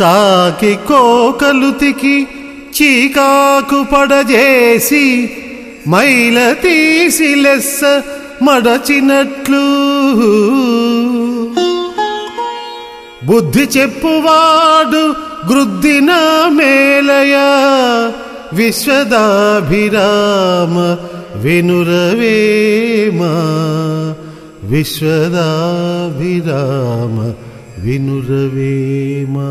సాకి కోకలుతికి చీకాకు పడజేసి మైల తీసి లెస్స మడచినట్లు. బుద్ధి చెప్పువాడు గృద్దిన మేలయ విశ్వదాభిరామ వినురవేమా విశ్వదాభిరామ వినురవేమా.